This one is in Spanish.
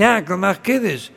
Ja, ik wil naar kiddish.